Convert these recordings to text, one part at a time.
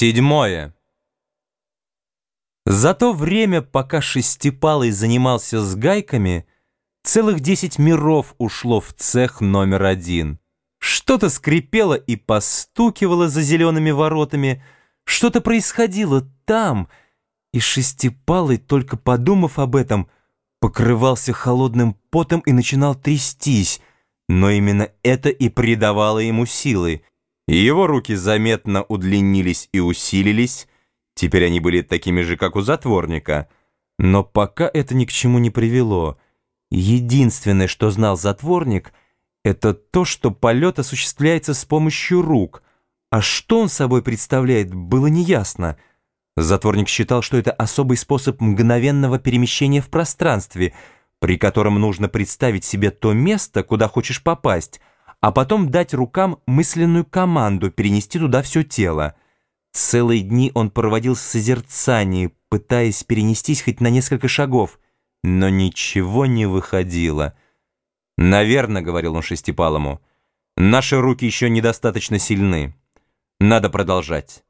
Седьмое. За то время, пока Шестипалый занимался с гайками, целых десять миров ушло в цех номер один. Что-то скрипело и постукивало за зелеными воротами, что-то происходило там, и Шестипалый, только подумав об этом, покрывался холодным потом и начинал трястись, но именно это и придавало ему силы — его руки заметно удлинились и усилились, теперь они были такими же, как у затворника. Но пока это ни к чему не привело. Единственное, что знал затворник, это то, что полет осуществляется с помощью рук, а что он собой представляет, было неясно. Затворник считал, что это особый способ мгновенного перемещения в пространстве, при котором нужно представить себе то место, куда хочешь попасть — а потом дать рукам мысленную команду перенести туда все тело. Целые дни он проводил в созерцании, пытаясь перенестись хоть на несколько шагов, но ничего не выходило. «Наверное», — говорил он Шестипалому, — «наши руки еще недостаточно сильны. Надо продолжать».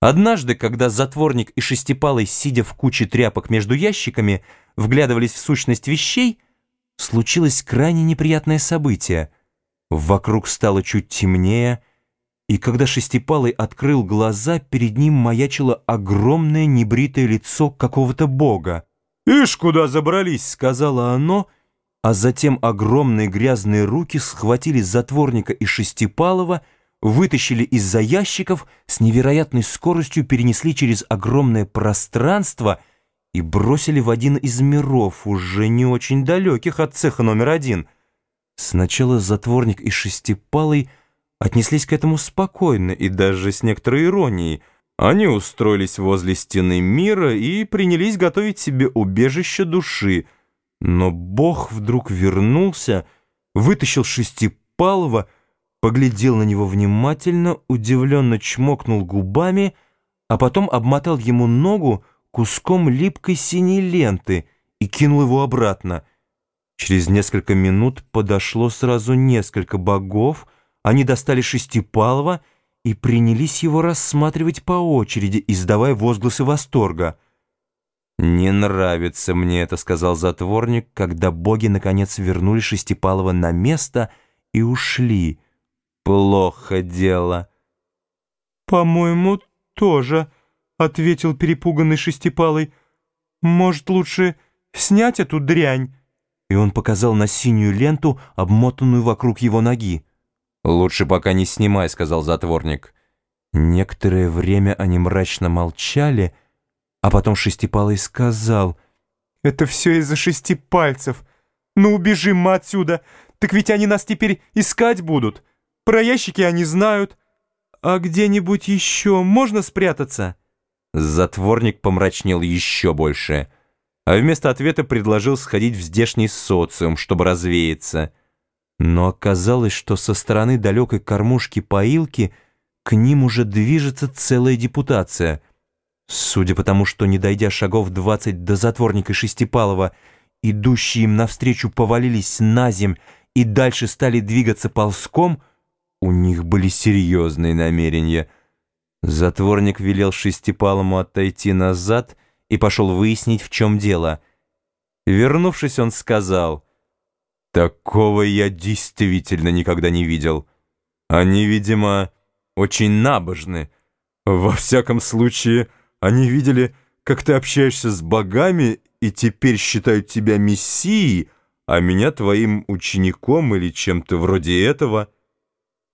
Однажды, когда затворник и Шестипалый, сидя в куче тряпок между ящиками, вглядывались в сущность вещей, случилось крайне неприятное событие — Вокруг стало чуть темнее, и когда Шестипалый открыл глаза, перед ним маячило огромное небритое лицо какого-то бога. «Ишь, куда забрались!» — сказала оно, а затем огромные грязные руки схватили затворника и Шестипалова, вытащили из-за ящиков, с невероятной скоростью перенесли через огромное пространство и бросили в один из миров, уже не очень далеких от цеха номер один — Сначала затворник и шестипалый отнеслись к этому спокойно и даже с некоторой иронией. Они устроились возле стены мира и принялись готовить себе убежище души. Но Бог вдруг вернулся, вытащил шестипалого, поглядел на него внимательно, удивленно чмокнул губами, а потом обмотал ему ногу куском липкой синей ленты и кинул его обратно — Через несколько минут подошло сразу несколько богов, они достали Шестипалова и принялись его рассматривать по очереди, издавая возгласы восторга. «Не нравится мне это», — сказал затворник, когда боги наконец вернули Шестипалова на место и ушли. «Плохо дело». «По-моему, тоже», — ответил перепуганный Шестипалый. «Может, лучше снять эту дрянь?» И он показал на синюю ленту, обмотанную вокруг его ноги. «Лучше пока не снимай», — сказал затворник. Некоторое время они мрачно молчали, а потом Шестипалый сказал, «Это все из-за шести пальцев. Ну, убежим мы отсюда, так ведь они нас теперь искать будут. Про ящики они знают. А где-нибудь еще можно спрятаться?» Затворник помрачнел еще больше — а вместо ответа предложил сходить в здешний социум, чтобы развеяться. Но оказалось, что со стороны далекой кормушки-поилки к ним уже движется целая депутация. Судя по тому, что, не дойдя шагов двадцать до затворника Шестипалова, идущие им навстречу повалились на земь и дальше стали двигаться ползком, у них были серьезные намерения. Затворник велел Шестипалому отойти назад — и пошел выяснить, в чем дело. Вернувшись, он сказал, «Такого я действительно никогда не видел. Они, видимо, очень набожны. Во всяком случае, они видели, как ты общаешься с богами и теперь считают тебя мессией, а меня твоим учеником или чем-то вроде этого».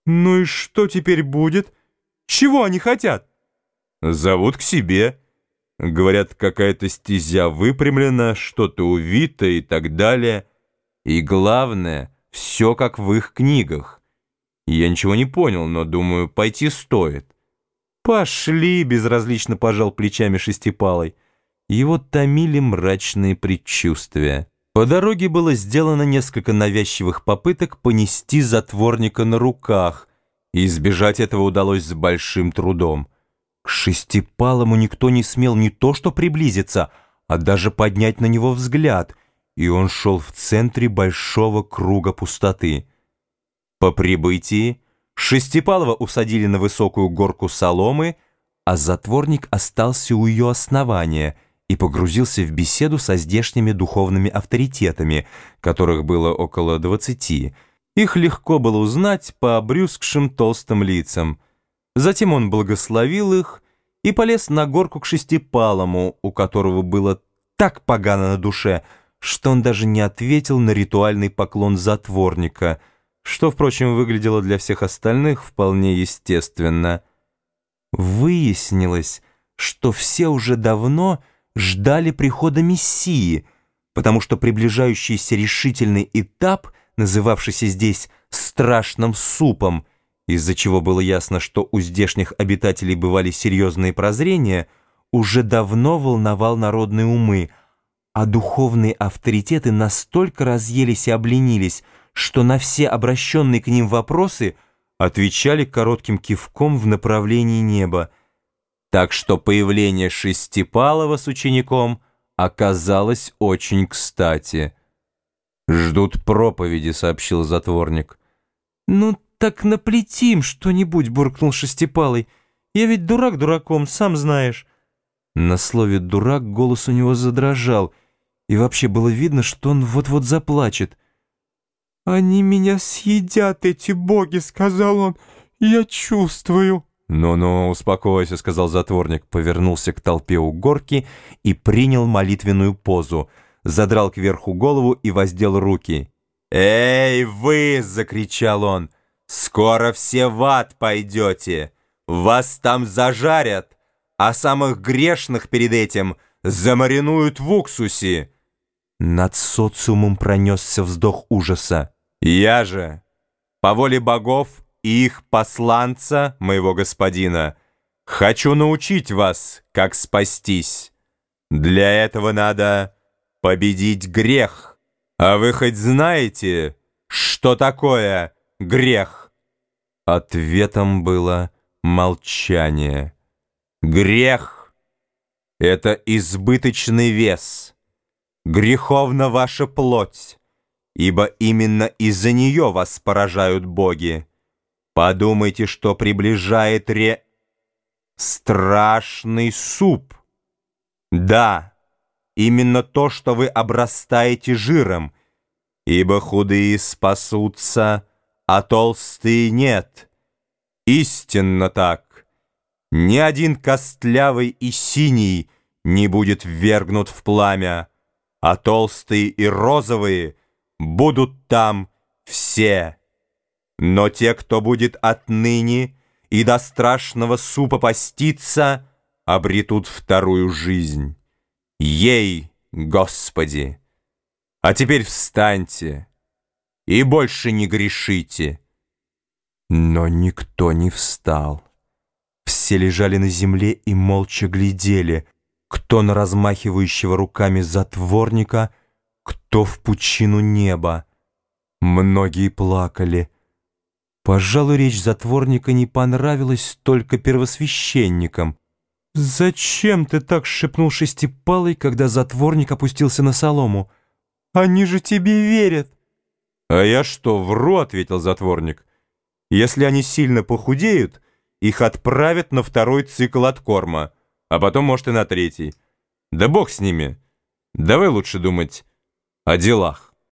«Ну и что теперь будет? Чего они хотят?» «Зовут к себе». Говорят, какая-то стезя выпрямлена, что-то увито и так далее. И главное, все как в их книгах. Я ничего не понял, но, думаю, пойти стоит. «Пошли!» — безразлично пожал плечами шестипалой. Его томили мрачные предчувствия. По дороге было сделано несколько навязчивых попыток понести затворника на руках, и избежать этого удалось с большим трудом. К шестипалому никто не смел не то что приблизиться, а даже поднять на него взгляд, и он шел в центре большого круга пустоты. По прибытии Шестипалова усадили на высокую горку соломы, а затворник остался у ее основания и погрузился в беседу со здешними духовными авторитетами, которых было около двадцати. Их легко было узнать по обрюзгшим толстым лицам. Затем он благословил их и полез на горку к шестипалому, у которого было так погано на душе, что он даже не ответил на ритуальный поклон затворника, что, впрочем, выглядело для всех остальных вполне естественно. Выяснилось, что все уже давно ждали прихода Мессии, потому что приближающийся решительный этап, называвшийся здесь «страшным супом», из-за чего было ясно, что у здешних обитателей бывали серьезные прозрения, уже давно волновал народные умы, а духовные авторитеты настолько разъелись и обленились, что на все обращенные к ним вопросы отвечали коротким кивком в направлении неба. Так что появление Шестипалова с учеником оказалось очень кстати. «Ждут проповеди», — сообщил затворник. «Ну, так наплетим что-нибудь», — буркнул Шестипалый. «Я ведь дурак дураком, сам знаешь». На слове «дурак» голос у него задрожал, и вообще было видно, что он вот-вот заплачет. «Они меня съедят, эти боги», — сказал он. «Я чувствую». «Ну-ну, успокойся», — сказал затворник, повернулся к толпе у горки и принял молитвенную позу, задрал кверху голову и воздел руки. «Эй, вы!» — закричал он. «Скоро все в ад пойдете! Вас там зажарят!» а самых грешных перед этим замаринуют в уксусе. Над социумом пронесся вздох ужаса. Я же, по воле богов и их посланца, моего господина, хочу научить вас, как спастись. Для этого надо победить грех. А вы хоть знаете, что такое грех? Ответом было молчание. Грех — это избыточный вес, греховна ваша плоть, ибо именно из-за нее вас поражают боги. Подумайте, что приближает ре... страшный суп. Да, именно то, что вы обрастаете жиром, ибо худые спасутся, а толстые нет. Истинно так. Ни один костлявый и синий не будет ввергнут в пламя, а толстые и розовые будут там все. Но те, кто будет отныне и до страшного супа поститься, обретут вторую жизнь. Ей, Господи! А теперь встаньте и больше не грешите. Но никто не встал. Все лежали на земле и молча глядели, кто на размахивающего руками затворника, кто в пучину неба. Многие плакали. Пожалуй, речь затворника не понравилась только первосвященникам. «Зачем ты так?» — шепнул Шестипалый, когда затворник опустился на солому. «Они же тебе верят!» «А я что, вру?» — ответил затворник. «Если они сильно похудеют...» их отправят на второй цикл от корма, а потом, может, и на третий. Да бог с ними. Давай лучше думать о делах.